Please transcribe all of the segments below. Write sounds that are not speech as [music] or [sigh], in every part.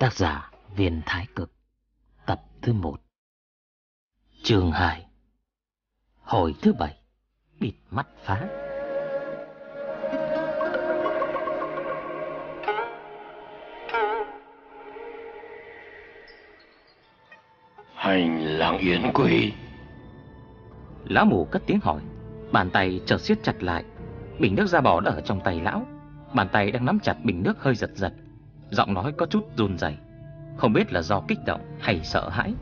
Tác giả Viên Thái Cực Tập thứ 1 Chương 2 Hồi thứ 7 Bịt mắt phá. Hành lang yến quỷ Lão mù cất tiếng hỏi Bàn tay chợt siết chặt lại. Bình nước da bò đã ở trong tay lão. Bàn tay đang nắm chặt bình nước hơi giật giật Giọng nói có chút run rẩy, Không biết là do kích động hay sợ hãi.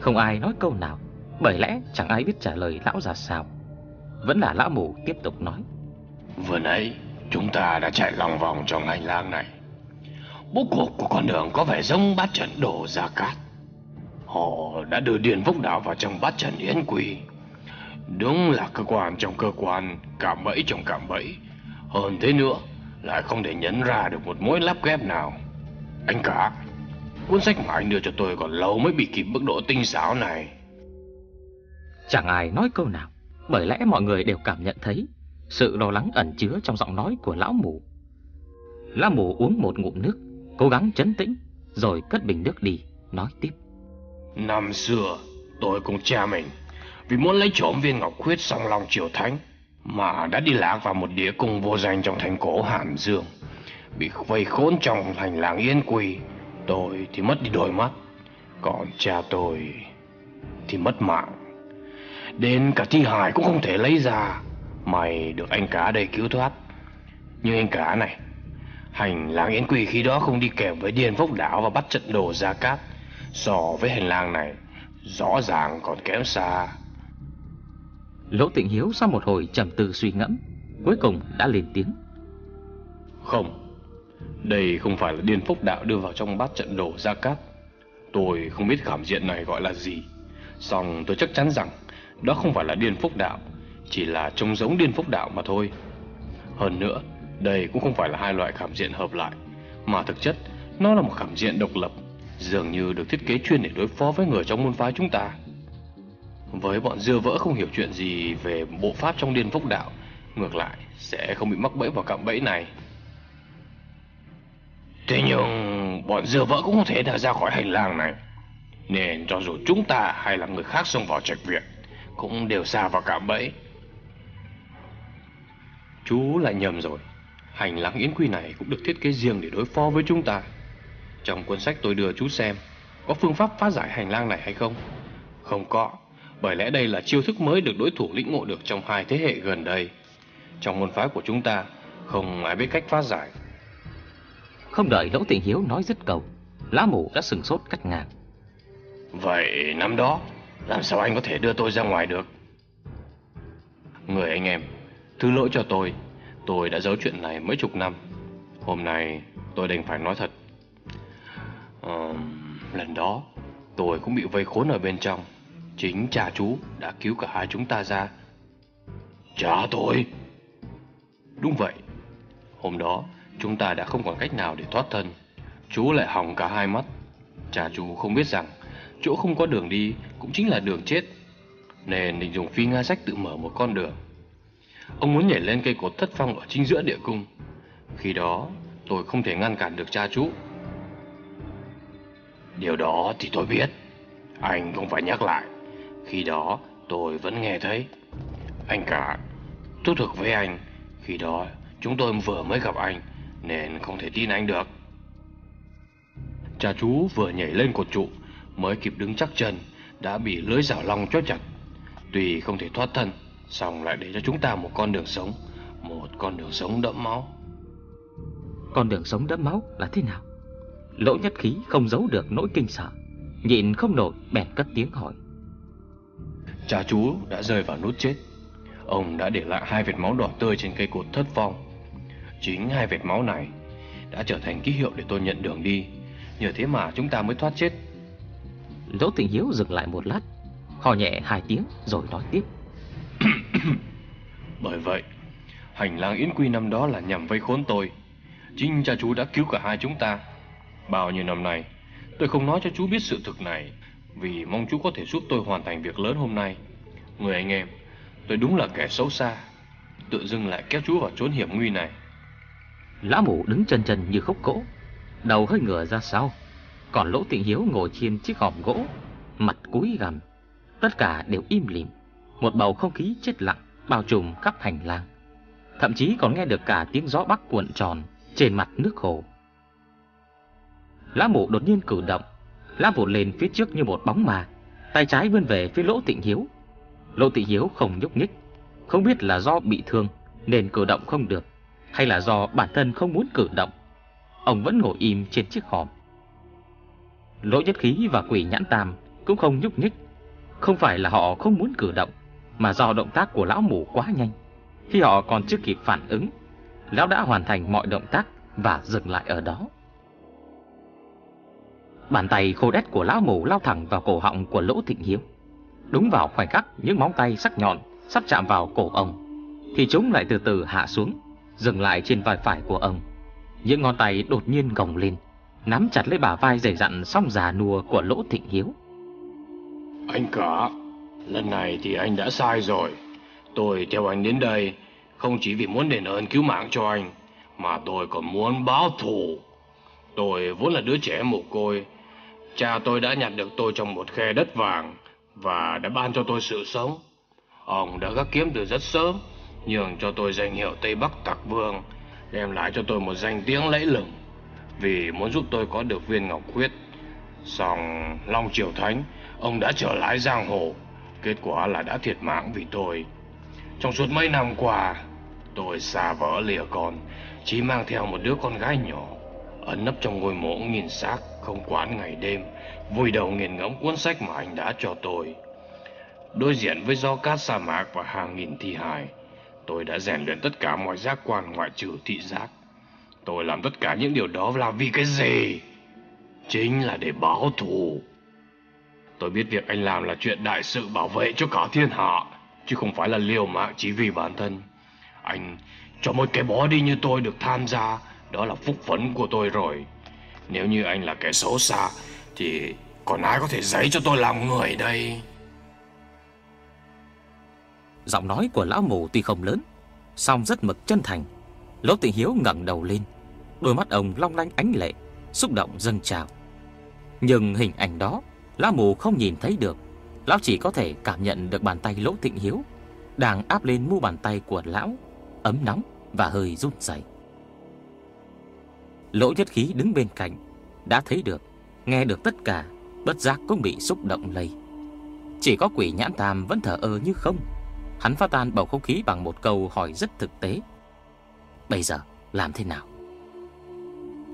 Không ai nói câu nào Bởi lẽ chẳng ai biết trả lời lão già sao Vẫn là lão mù tiếp tục nói. Vừa nãy chúng ta đã chạy lòng vòng trong hành lang này. Bố cục của con đường có vẻ giống bát trận đổ ra cát. Họ đã đưa Điền Phúc Đạo vào trong bát trận yến quỳ. Đúng là cơ quan trong cơ quan Cạm bẫy trong cạm bẫy. Hơn thế nữa lại không thể nhấn ra được một mối lắp ghép nào. Anh cả Cuốn sách mà anh đưa cho tôi còn lâu mới bị kịp mức độ tinh xảo này. Chẳng ai nói câu nào Bởi lẽ mọi người đều cảm nhận thấy Sự lo lắng ẩn chứa trong giọng nói của lão mù. Lão mù uống một ngụm nước Cố gắng chấn tĩnh Rồi cất bình nước đi Nói tiếp. Năm xưa tôi cùng cha mình Vì muốn lấy trộm viên ngọc khuyết song long triều thánh mà đã đi lạc vào một địa cung vô danh trong thành cổ Hàm Dương, Bị vây khốn trong hành lang yên quỳ Tôi thì mất đi đôi mắt, Còn cha tôi thì mất mạng. Đến cả thi hài cũng không thể lấy ra, Mày được anh cá đây cứu thoát. Nhưng anh cá này, Hành lang Yên quỳ khi đó không đi kèm với điền phúc đảo và bắt trận đồ ra cát, So với hành lang này, Rõ ràng còn kém xa Lỗ Tịnh Hiếu sau một hồi trầm tư suy ngẫm, Cuối cùng đã lên tiếng. Không, Đây không phải là điên phúc đạo đưa vào trong bát trận đổ ra cát. Tôi không biết cảm diện này gọi là gì, song tôi chắc chắn rằng Đó không phải là điên phúc đạo, Chỉ là trông giống điên phúc đạo mà thôi. Hơn nữa, Đây cũng không phải là hai loại cảm diện hợp lại, Mà thực chất Nó là một cảm diện độc lập, dường như được thiết kế chuyên để đối phó với người trong môn phái chúng ta. Với bọn dưa vỡ không hiểu chuyện gì về bộ pháp trong điên phúc đạo, ngược lại sẽ không bị mắc bẫy vào cạm bẫy này. Thế nhưng bọn dưa vỡ cũng không thể nào ra khỏi hành lang này. Nên cho dù chúng ta hay là người khác xông vào trạch viện, cũng đều xa vào cạm bẫy. Chú lại nhầm rồi. Hành lang yến quy này cũng được thiết kế riêng để đối phó với chúng ta. Trong cuốn sách tôi đưa chú xem Có phương pháp phá giải hành lang này hay không Không có bởi lẽ đây là chiêu thức mới được đối thủ lĩnh ngộ được Trong hai thế hệ gần đây. Trong môn phái của chúng ta Không ai biết cách phá giải. Không đợi Lỗ Tịnh Hiếu nói dứt câu Lá mù đã sừng sốt cắt ngang. Vậy năm đó Làm sao anh có thể đưa tôi ra ngoài được? Người anh em Thứ lỗi cho tôi Tôi đã giấu chuyện này mấy chục năm. Hôm nay tôi đành phải nói thật. Uh, lần đó tôi cũng bị vây khốn ở bên trong chính cha chú đã cứu cả hai chúng ta ra. Cha tôi đúng vậy. Hôm đó, chúng ta đã không còn cách nào để thoát thân. Chú lại hỏng cả hai mắt. Cha chú không biết rằng, chỗ không có đường đi cũng chính là đường chết. Nên định dùng phi nga sách tự mở một con đường. Ông muốn nhảy lên cây cột thất phong ở chính giữa địa cung. Khi đó, tôi không thể ngăn cản được cha chú. Điều đó thì tôi biết. Anh không phải nhắc lại. Khi đó tôi vẫn nghe thấy. Anh cả, thú thực với anh, khi đó chúng tôi vừa mới gặp anh nên không thể tin anh được. Cha chú vừa nhảy lên cột trụ mới kịp đứng chắc chân đã bị lưới rào long chốt chặt. Tuy không thể thoát thân, song lại để cho chúng ta một con đường sống, một con đường sống đẫm máu. Con đường sống đẫm máu là thế nào? Lỗ nhất khí không giấu được nỗi kinh sợ Nhịn không nổi bèn cất tiếng hỏi Cha chú đã rơi vào nút chết. Ông đã để lại hai vệt máu đỏ tươi trên cây cột thất phong Chính hai vệt máu này Đã trở thành ký hiệu để tôi nhận đường đi. Nhờ thế mà chúng ta mới thoát chết. Lỗ tình hiếu dừng lại một lát Hò nhẹ hai tiếng rồi nói tiếp. [coughs] Bởi vậy Hành lang yến quy năm đó là nhằm vây khốn tôi. Chính cha chú đã cứu cả hai chúng ta. Bao nhiêu năm nay, tôi không nói cho chú biết sự thực này, vì mong chú có thể giúp tôi hoàn thành việc lớn hôm nay. Người anh em, tôi đúng là kẻ xấu xa, tự dưng lại kéo chú vào chốn hiểm nguy này. Lã mù đứng chân chân như khúc gỗ, đầu hơi ngửa ra sau, Còn Lỗ Tịnh Hiếu ngồi trên chiếc hòm gỗ, mặt cúi gằm, tất cả đều im lìm, một bầu không khí chết lặng bao trùm khắp hành lang. Thậm chí còn nghe được cả tiếng gió bắc cuộn tròn trên mặt nước hồ. Lã mụ đột nhiên cử động, lá vụt lên phía trước như một bóng mà tay trái vươn về phía Lỗ Tịnh Hiếu. Lỗ Tịnh Hiếu không nhúc nhích, không biết là do bị thương nên cử động không được, hay là do bản thân không muốn cử động. Ông vẫn ngồi im trên chiếc hòm. Lỗ Nhất Khí và Quỷ Nhãn Tam cũng không nhúc nhích, không phải là họ không muốn cử động, mà do động tác của lão mù quá nhanh. Khi họ còn chưa kịp phản ứng, lão đã hoàn thành mọi động tác và dừng lại ở đó. Bàn tay khô đét của lão mù lao thẳng vào cổ họng của Lỗ Thịnh Hiếu. Đúng vào khoảnh khắc những móng tay sắc nhọn sắp chạm vào cổ ông, thì chúng lại từ từ hạ xuống, dừng lại trên vai phải của ông. Những ngón tay đột nhiên gồng lên, nắm chặt lấy bả vai dày dặn song già nua của Lỗ Thịnh Hiếu. Anh cả, lần này thì anh đã sai rồi. Tôi theo anh đến đây không chỉ vì muốn đền ơn cứu mạng cho anh, mà tôi còn muốn báo thù. Tôi vốn là đứa trẻ mồ côi. Cha tôi đã nhặt được tôi trong một khe đất vàng và đã ban cho tôi sự sống. Ông đã gác kiếm từ rất sớm, nhường cho tôi danh hiệu Tây Bắc Tặc Vương, đem lại cho tôi một danh tiếng lẫy lừng. Vì muốn giúp tôi có được viên ngọc quyết. Xong Long Triều Thánh, ông đã trở lại giang hồ. Kết quả là đã thiệt mạng vì tôi. Trong suốt mấy năm qua, tôi xa vỡ lìa con, chỉ mang theo một đứa con gái nhỏ, ẩn nấp trong ngôi mộ nghìn xác, không quản ngày đêm, vùi đầu nghiền ngẫm cuốn sách mà anh đã cho tôi. Đối diện với gió cát sa mạc và hàng nghìn thi hài, tôi đã rèn luyện tất cả mọi giác quan ngoại trừ thị giác. Tôi làm tất cả những điều đó là vì cái gì? Chính là để báo thù. Tôi biết việc anh làm là chuyện đại sự bảo vệ cho cả thiên hạ, chứ không phải là liều mạng chỉ vì bản thân. Anh cho một cái bó đi như tôi được tham gia, đó là phúc phấn của tôi rồi. Nếu như anh là kẻ xấu xa, thì còn ai có thể giấy cho tôi làm người đây? Giọng nói của lão mù tuy không lớn, song rất mực chân thành. Lỗ Tịnh Hiếu ngẩng đầu lên, đôi mắt ông long lanh ánh lệ, xúc động dâng trào. Nhưng hình ảnh đó, lão mù không nhìn thấy được, lão chỉ có thể cảm nhận được bàn tay Lỗ Tịnh Hiếu đang áp lên mu bàn tay của lão, ấm nóng và hơi run rẩy. Lỗ Nhất Khí đứng bên cạnh, đã thấy được, nghe được tất cả, bất giác cũng bị xúc động lây. Chỉ có quỷ nhãn tam vẫn thở ơ như không. Hắn phá tan bầu không khí bằng một câu hỏi rất thực tế. Bây giờ làm thế nào?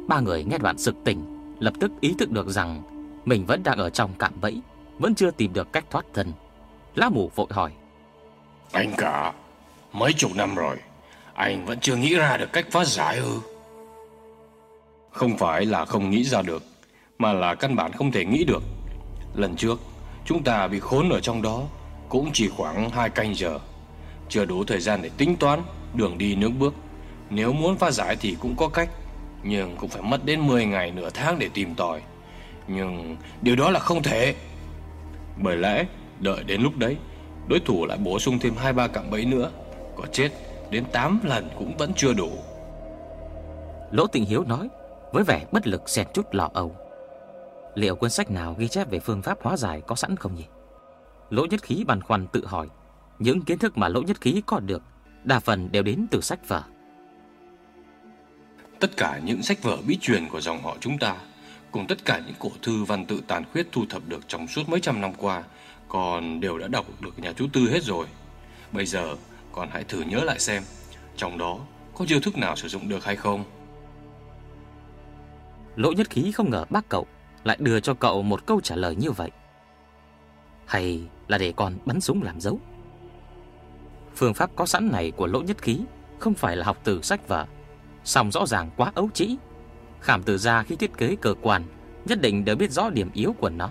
Ba người nghe đoạn sực tỉnh, lập tức ý thức được rằng mình vẫn đang ở trong cạm bẫy, vẫn chưa tìm được cách thoát thân. Lá mù vội hỏi. Anh cả, mấy chục năm rồi, anh vẫn chưa nghĩ ra được cách phá giải ư? Không phải là không nghĩ ra được, mà là căn bản không thể nghĩ được. Lần trước, chúng ta bị khốn ở trong đó cũng chỉ khoảng hai canh giờ. Chưa đủ thời gian để tính toán đường đi nước bước. Nếu muốn phá giải thì cũng có cách, nhưng cũng phải mất đến 10 ngày nửa tháng để tìm tòi. Nhưng điều đó là không thể. Bởi lẽ, đợi đến lúc đấy, đối thủ lại bổ sung thêm 2-3 cạm bẫy nữa. Có chết, đến 8 lần cũng vẫn chưa đủ. Lỗ Tịnh Hiếu nói với vẻ bất lực xẹt chút lọ âu. Liệu cuốn sách nào ghi chép về phương pháp hóa giải có sẵn không nhỉ? Lỗ Nhất Khí băn khoăn tự hỏi, những kiến thức mà Lỗ Nhất Khí có được đa phần đều đến từ sách vở. Tất cả những sách vở bí truyền của dòng họ chúng ta, cùng tất cả những cổ thư văn tự tàn khuyết thu thập được trong suốt mấy trăm năm qua, còn đều đã đọc được nhà chú Tư hết rồi. Bây giờ, còn hãy thử nhớ lại xem, trong đó có chiêu thức nào sử dụng được hay không? Lỗ Nhất Khí không ngờ bác cậu lại đưa cho cậu một câu trả lời như vậy. Hay là để con bắn súng làm dấu? Phương pháp có sẵn này của Lỗ Nhất Khí không phải là học từ sách vở, song rõ ràng quá ấu trĩ. Khảm từ ra khi thiết kế cơ quan nhất định đều biết rõ điểm yếu của nó,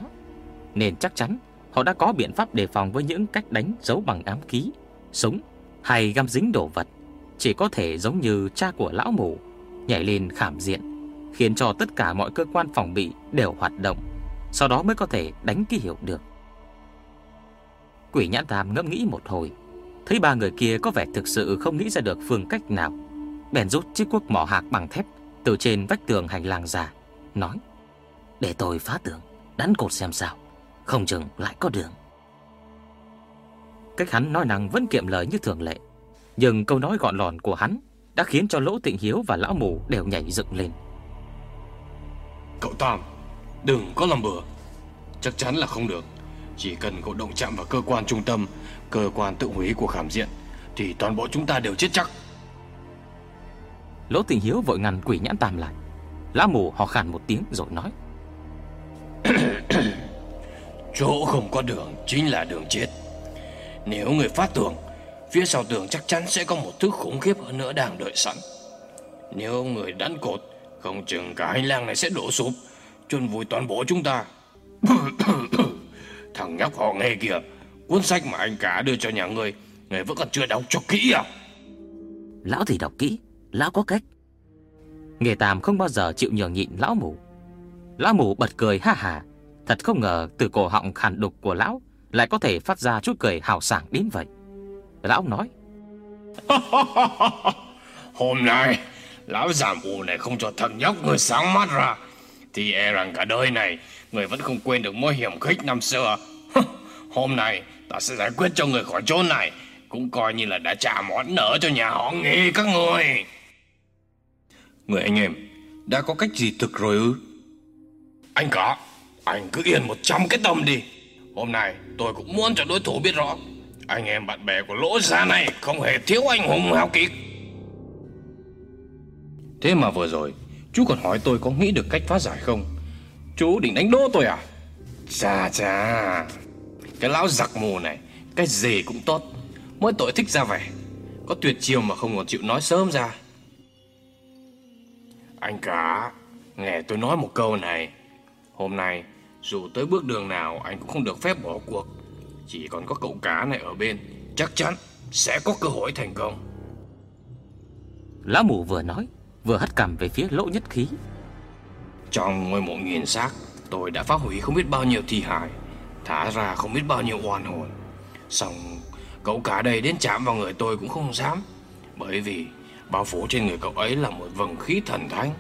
nên chắc chắn họ đã có biện pháp đề phòng với những cách đánh dấu bằng ám khí, súng hay găm dính đồ vật, chỉ có thể giống như cha của lão mù nhảy lên khảm diện khiến cho tất cả mọi cơ quan phòng bị đều hoạt động, sau đó mới có thể đánh ký hiệu được. Quỷ nhãn tam ngẫm nghĩ một hồi, thấy ba người kia có vẻ thực sự không nghĩ ra được phương cách nào, bèn rút chiếc cuốc mỏ hạc bằng thép từ trên vách tường hành lang ra, nói: Để tôi phá tường Đánh cột xem sao Không chừng lại có đường Cách hắn nói năng vẫn kiệm lời như thường lệ Nhưng câu nói gọn lòn của hắn Đã khiến cho Lỗ Tịnh Hiếu và Lão Mù đều nhảy dựng lên Cậu Tam Đừng có làm bừa. Chắc chắn là không được. Chỉ cần cậu động chạm vào cơ quan trung tâm Cơ quan tự hủy của khảm diện Thì toàn bộ chúng ta đều chết chắc. Lỗ Tịnh Hiếu vội ngăn quỷ nhãn tam lại. Lão Mù ho khàn một tiếng rồi nói. [clears throat] Chỗ không có đường chính là đường chết. Nếu người phát tường Phía sau tường chắc chắn sẽ có một thứ khủng khiếp hơn nữa đang đợi sẵn. Nếu người đánh cột Không chừng cả hành lang này sẽ đổ sụp chôn vùi toàn bộ chúng ta. [coughs] Thằng nhóc họ nghe kìa Cuốn sách mà anh cả đưa cho nhà người Người vẫn còn chưa đọc cho kỹ à? Lão thì đọc kỹ Lão có cách. Nghề tàm không bao giờ chịu nhường nhịn lão mù. Lão mù bật cười ha hà Thật không ngờ từ cổ họng khàn đục của lão Lại có thể phát ra chút cười hào sảng đến vậy. Lão nói [laughs] Hôm nay Lão già mù này không cho thằng nhóc người sáng mắt ra. Thì e rằng cả đời này Người vẫn không quên được mối hiểm khích năm xưa. Hôm nay Ta sẽ giải quyết cho người khỏi chỗ này Cũng coi như là đã trả món nợ cho nhà họ nghề các người. Người anh em Đã có cách gì thực rồi ư? Anh cả Anh cứ yên một trăm cái tâm đi. Hôm nay tôi cũng muốn cho đối thủ biết rõ Anh em bạn bè của lỗ gia này Không hề thiếu anh hùng hào kiệt Thế mà vừa rồi, Chú còn hỏi tôi có nghĩ được cách phá giải không? Chú định đánh đố tôi à? Chà chà, Cái lão giặc mù này, Cái gì cũng tốt, Mỗi tội thích ra vẻ. Có tuyệt chiêu mà không còn chịu nói sớm ra. Anh cả, Nghe tôi nói một câu này, Hôm nay, Dù tới bước đường nào, Anh cũng không được phép bỏ cuộc. Chỉ còn có cậu cá này ở bên, Chắc chắn sẽ có cơ hội thành công. Lão mù vừa nói Vừa hất cằm về phía lỗ nhất khí. Trong ngôi mộ nghìn xác Tôi đã phá hủy không biết bao nhiêu thi hài Thả ra không biết bao nhiêu oan hồn. Xong Cậu cả đây đến chạm vào người tôi cũng không dám Bởi vì Bao phủ trên người cậu ấy là một vầng khí thần thánh.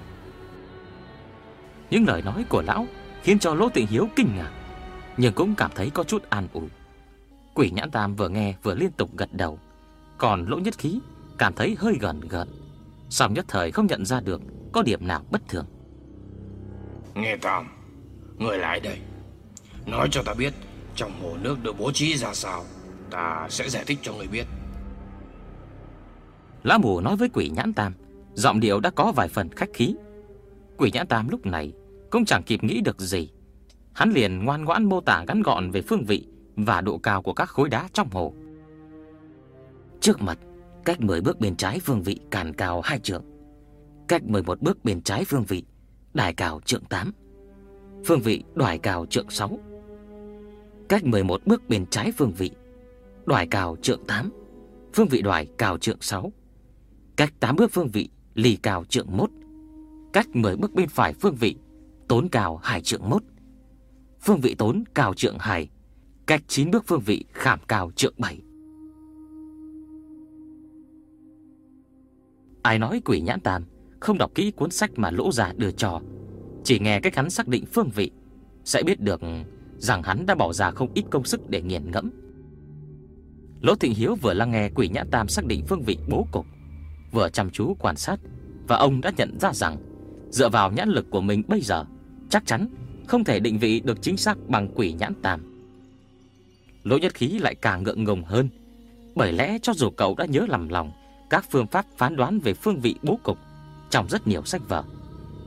Những lời nói của lão Khiến cho Lỗ Tịnh Hiếu kinh ngạc Nhưng cũng cảm thấy có chút an ủi. Quỷ nhãn tam vừa nghe vừa liên tục gật đầu Còn Lỗ Nhất Khí Cảm thấy hơi gần gợn Xong nhất thời không nhận ra được Có điểm nào bất thường? Nghe Tam Người lại đây. Nói cho ta biết Trong hồ nước được bố trí ra sao Ta sẽ giải thích cho người biết. Lá mù nói với quỷ nhãn tam Giọng điệu đã có vài phần khách khí. Quỷ nhãn tam lúc này Cũng chẳng kịp nghĩ được gì. Hắn liền ngoan ngoãn mô tả ngắn gọn về phương vị Và độ cao của các khối đá trong hồ. Trước mặt Cách 10 bước bên trái phương vị càn cao hai trượng. Cách 11 bước bên trái phương vị Đài cao trượng 8 Phương vị đoài cao trượng 6 Cách 11 bước bên trái phương vị Đoài cao trượng 8 Phương vị đoài cao trượng 6 Cách 8 bước phương vị lì cao trượng 1 Cách 10 bước bên phải phương vị Tốn cao 2 trượng 1 Phương vị tốn cao trượng 2 Cách 9 bước phương vị khảm cao trượng 7 Ai nói quỷ nhãn tam Không đọc kỹ cuốn sách mà lỗ già đưa cho. Chỉ nghe cách hắn xác định phương vị, Sẽ biết được rằng hắn đã bỏ ra không ít công sức để nghiền ngẫm. Lỗ Thịnh Hiếu vừa lắng nghe quỷ nhãn tam xác định phương vị bố cục, Vừa chăm chú quan sát, Và ông đã nhận ra rằng, Dựa vào nhãn lực của mình bây giờ, Chắc chắn không thể định vị được chính xác bằng quỷ nhãn tam. Lỗ nhất khí lại càng ngượng ngùng hơn, Bởi lẽ cho dù cậu đã nhớ lầm lòng các phương pháp phán đoán về phương vị bố cục trong rất nhiều sách vở.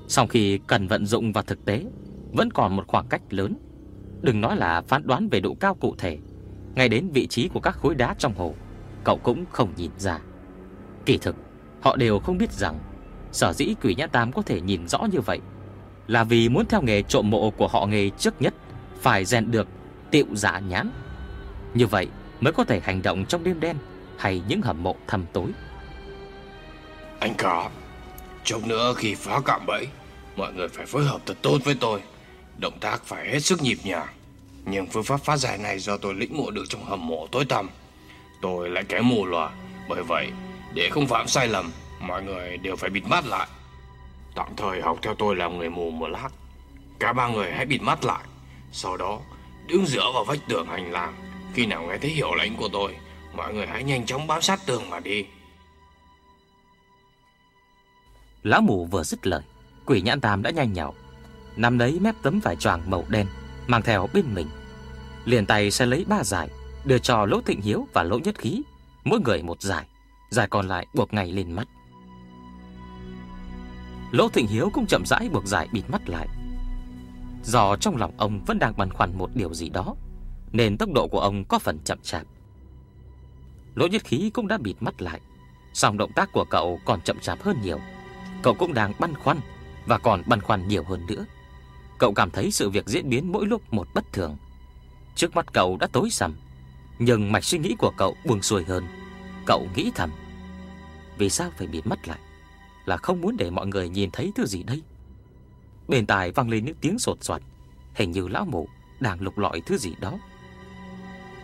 Sau khi cần vận dụng vào thực tế, vẫn còn một khoảng cách lớn. Đừng nói là phán đoán về độ cao cụ thể, ngay đến vị trí của các khối đá trong hồ, cậu cũng không nhìn ra. Kỳ thực, họ đều không biết rằng sở dĩ quỷ nhã tam có thể nhìn rõ như vậy là vì muốn theo nghề trộm mộ của họ nghề trước nhất phải rèn được tiệu giả nhãn. Như vậy mới có thể hành động trong đêm đen hay những hầm mộ thầm tối. Anh cả Chốc nữa khi phá cạm bẫy Mọi người phải phối hợp thật tốt với tôi. Động tác phải hết sức nhịp nhàng. Nhưng phương pháp phá giải này do tôi lĩnh ngộ được trong hầm mộ tối tăm. Tôi lại kém mù lòa Bởi vậy để không phạm sai lầm Mọi người đều phải bịt mắt lại. Tạm thời học theo tôi làm người mù một lát. Cả ba người hãy bịt mắt lại. Sau đó đứng dựa vào vách tường hành lang. Khi nào nghe thấy hiệu lệnh của tôi Mọi người hãy nhanh chóng bám sát tường mà đi Lão mù vừa dứt lời Quỷ nhãn tam đã nhanh nhào, Nằm lấy mép tấm vải choàng màu đen Mang theo bên mình. Liền tay sẽ lấy ba giải Đưa cho Lỗ Thịnh Hiếu và Lỗ Nhất Khí Mỗi người một giải Giải còn lại buộc ngay lên mắt. Lỗ Thịnh Hiếu cũng chậm rãi buộc giải bịt mắt lại. Do trong lòng ông vẫn đang băn khoăn một điều gì đó Nên tốc độ của ông có phần chậm chạp. Lỗ Nhất Khí cũng đã bịt mắt lại song động tác của cậu còn chậm chạp hơn nhiều. Cậu cũng đang băn khoăn, Và còn băn khoăn nhiều hơn nữa. Cậu cảm thấy sự việc diễn biến mỗi lúc một bất thường. Trước mắt cậu đã tối sầm, Nhưng mạch suy nghĩ của cậu buông xuôi hơn. Cậu nghĩ thầm, Vì sao phải biến mất lại? Là không muốn để mọi người nhìn thấy thứ gì đây? Bên tai vang lên những tiếng sột soạt, Hình như lão mụ đang lục lọi thứ gì đó.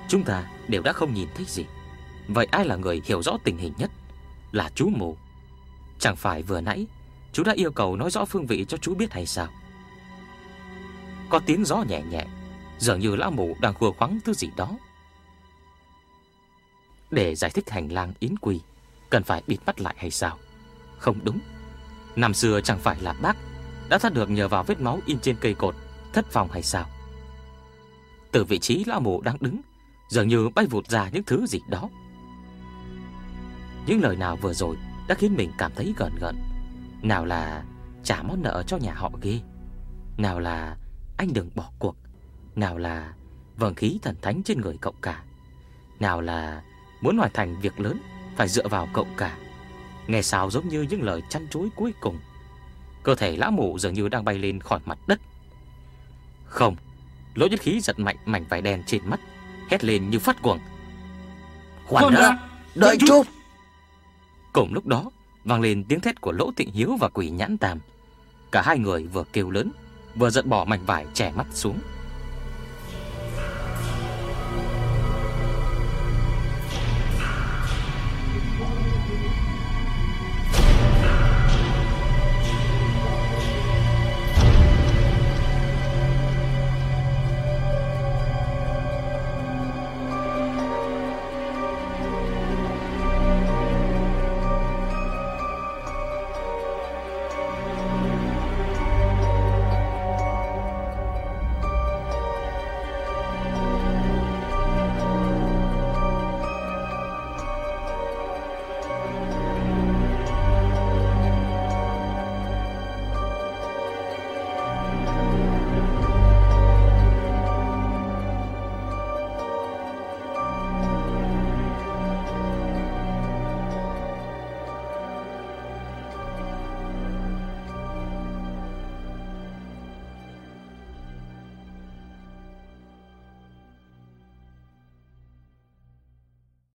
Chúng ta đều đã không nhìn thấy gì. Vậy ai là người hiểu rõ tình hình nhất? Là chú mù Chẳng phải vừa nãy, Chú đã yêu cầu nói rõ phương vị cho chú biết hay sao? Có tiếng gió nhẹ nhẹ, Dường như lão mù đang khua khoắng thứ gì đó. Để giải thích hành lang yến quỳ, Cần phải bịt mắt lại hay sao? Không đúng. Năm xưa chẳng phải là bác Đã thoát được nhờ vào vết máu in trên cây cột, Thất vọng hay sao? Từ vị trí lão mù đang đứng, Dường như bay vụt ra những thứ gì đó. Những lời nào vừa rồi đã khiến mình cảm thấy gần gần. Nào là trả món nợ cho nhà họ ghê. Nào là anh đừng bỏ cuộc. Nào là vầng khí thần thánh trên người cậu cả. Nào là muốn hoàn thành việc lớn Phải dựa vào cậu cả. Nghe sao giống như những lời chăn chối cuối cùng. Cơ thể lão mù dường như đang bay lên khỏi mặt đất. Không Lỗ nhất khí giật mạnh mảnh vải đen trên mắt Hét lên như phát cuồng. Khoan đã Đợi chút Cùng lúc đó, vang lên tiếng thét của Lỗ Thịnh Hiếu và quỷ nhãn tam. Cả hai người vừa kêu lớn, Vừa giật bỏ mảnh vải che mắt xuống.